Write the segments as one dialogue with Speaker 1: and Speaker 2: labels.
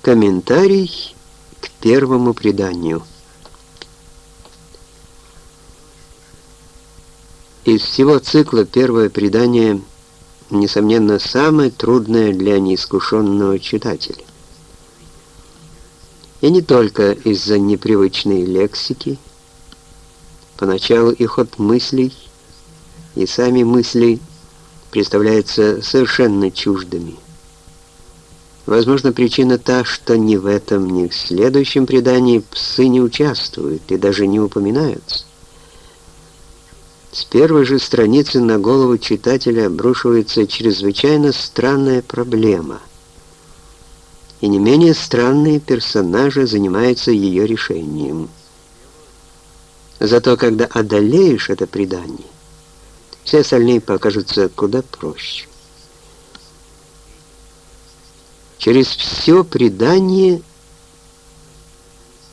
Speaker 1: Комментарий к первому преданию. Из всего цикла первое предание, несомненно, самое трудное для неискушенного читателя. И не только из-за непривычной лексики, поначалу и ход мыслей, и сами мысли представляются совершенно чуждыми. Возможно, причина та, что ни в этом, ни в следующем предании псы не участвуют и даже не упоминаются. С первой же страницы на голову читателя обрушивается чрезвычайно странная проблема. И не менее странные персонажи занимаются ее решением. Зато когда одолеешь это предание, все остальные покажутся куда проще. Через все предание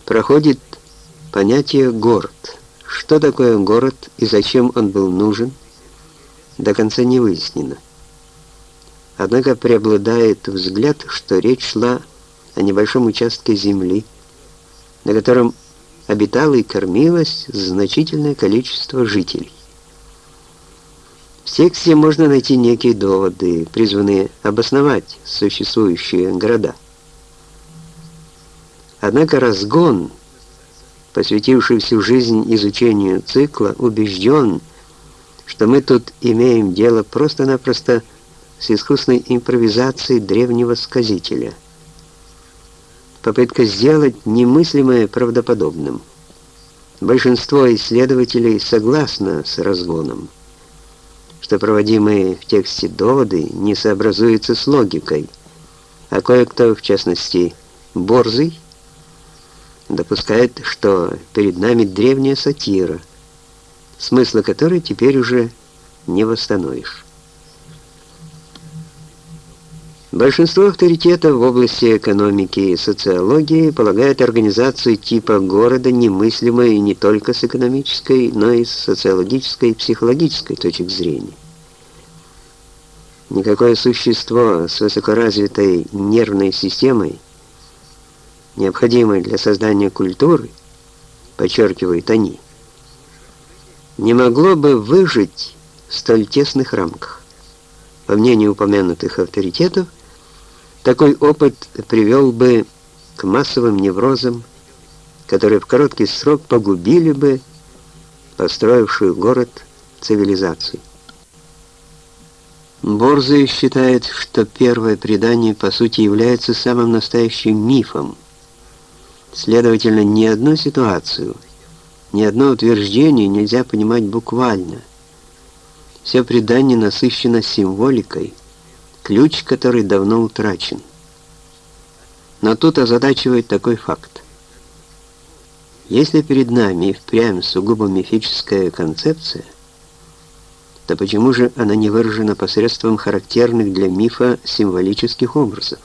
Speaker 1: проходит понятие «город». Что такое город и зачем он был нужен, до конца не выяснено. Однако преобладает взгляд, что речь шла о небольшом участке земли, на котором обитало и кормилось значительное количество жителей. Тексте можно найти некие доводы, призванные обосновать существующие города. Однако разгон, посвятивший всю жизнь изучению цикла, убежден, что мы тут имеем дело просто-напросто с искусной импровизацией древнего сказителя. Попытка сделать немыслимое правдоподобным. Большинство исследователей согласно с разгоном что проводимые в тексте доводы не сообразуются с логикой, а кое-кто, в частности, Борзый, допускает, что перед нами древняя сатира, смысла которой теперь уже не восстановишь. Большинство авторитетов в области экономики и социологии полагают организацию типа города немыслимой не только с экономической, но и с социологической и психологической точек зрения. Никакое существо с высокоразвитой нервной системой, необходимой для создания культуры, подчеркивают они, не могло бы выжить в столь тесных рамках. По мнению упомянутых авторитетов, такой опыт привел бы к массовым неврозам, которые в короткий срок погубили бы построившую город цивилизацию. Борзый считает, что первое предание по сути является самым настоящим мифом. Следовательно, ни одну ситуацию, ни одно утверждение нельзя понимать буквально. Все предание насыщено символикой – ключ, который давно утрачен. Но тут озадачивает такой факт. Если перед нами впрямь сугубо мифическая концепция, то почему же она не выражена посредством характерных для мифа символических образов?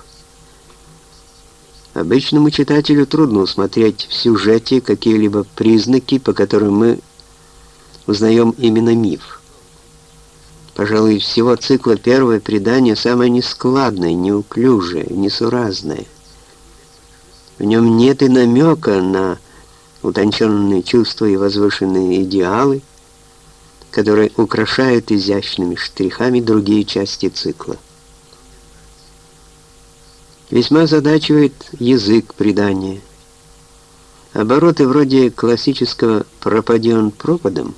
Speaker 1: Обычному читателю трудно усмотреть в сюжете какие-либо признаки, по которым мы узнаем именно миф. Пожалуй, всего цикла первое предание самое нескладное, неуклюжее, несуразное. В нем нет и намека на утонченные чувства и возвышенные идеалы, которые украшают изящными штрихами другие части цикла. Весьма задачивает язык предания. Обороты вроде классического «пропади он пропадом»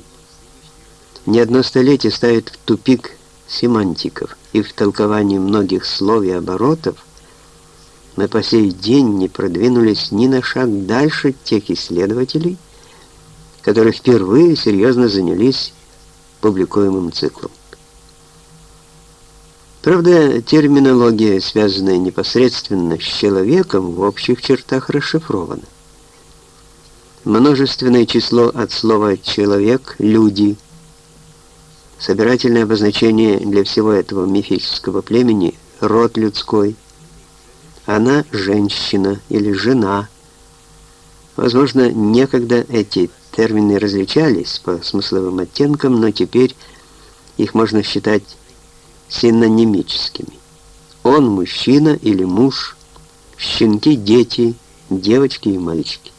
Speaker 1: не одно столетие ставит в тупик семантиков, и в толковании многих слов и оборотов мы по сей день не продвинулись ни на шаг дальше тех исследователей, которые впервые серьезно занялись публикуемым циклом. Правда, терминология, связанная непосредственно с человеком, в общих чертах расшифрована. Множественное число от слова «человек» — «люди», Собирательное обозначение для всего этого мифического племени – род людской. Она – женщина или жена. Возможно, некогда эти термины различались по смысловым оттенкам, но теперь их можно считать синонимическими. Он – мужчина или муж, щенки, дети, девочки и мальчики.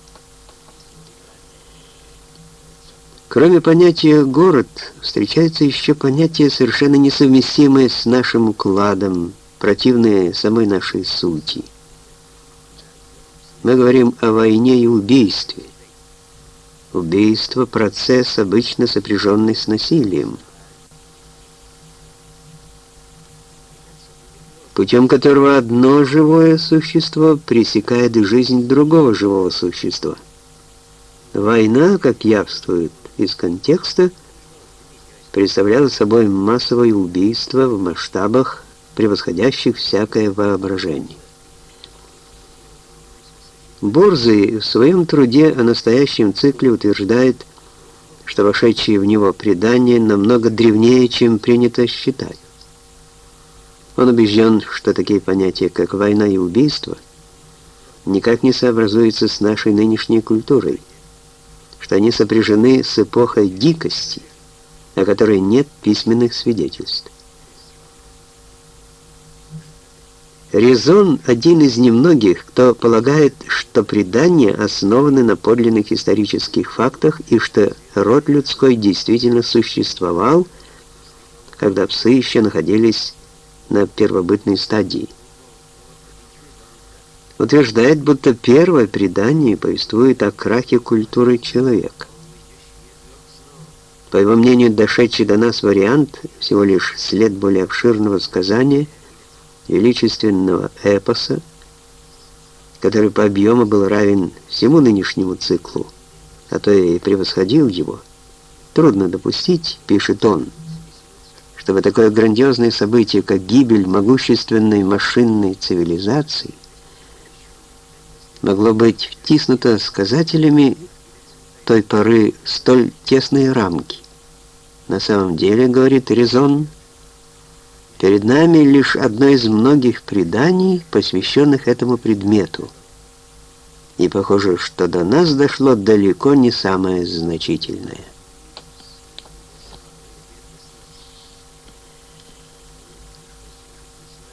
Speaker 1: Кроме понятия «город» встречается еще понятие, совершенно несовместимое с нашим укладом, противное самой нашей сути. Мы говорим о войне и убийстве. Убийство – процесс, обычно сопряженный с насилием, путем которого одно живое существо пресекает жизнь другого живого существа. Война, как явствует из контекста, представляла собой массовое убийство в масштабах, превосходящих всякое воображение. Борзый в своем труде о настоящем цикле утверждает, что вошедшие в него предания намного древнее, чем принято считать. Он убежден, что такие понятия, как война и убийство, никак не сообразуются с нашей нынешней культурой, что они сопряжены с эпохой дикости, о которой нет письменных свидетельств. Резон – один из немногих, кто полагает, что предания основаны на подлинных исторических фактах и что род людской действительно существовал, когда псы еще находились на первобытной стадии. Утверждает, будто первое предание повествует о крахе культуры человека. По его мнению, дошедший до нас вариант всего лишь след более обширного сказания – величественного эпоса, который по объему был равен всему нынешнему циклу, а то и превосходил его, трудно допустить, пишет он, чтобы такое грандиозное событие, как гибель могущественной машинной цивилизации, могло быть втиснуто сказателями той поры столь тесные рамки. На самом деле, говорит Резон, Перед нами лишь одно из многих преданий, посвященных этому предмету. И похоже, что до нас дошло далеко не самое значительное.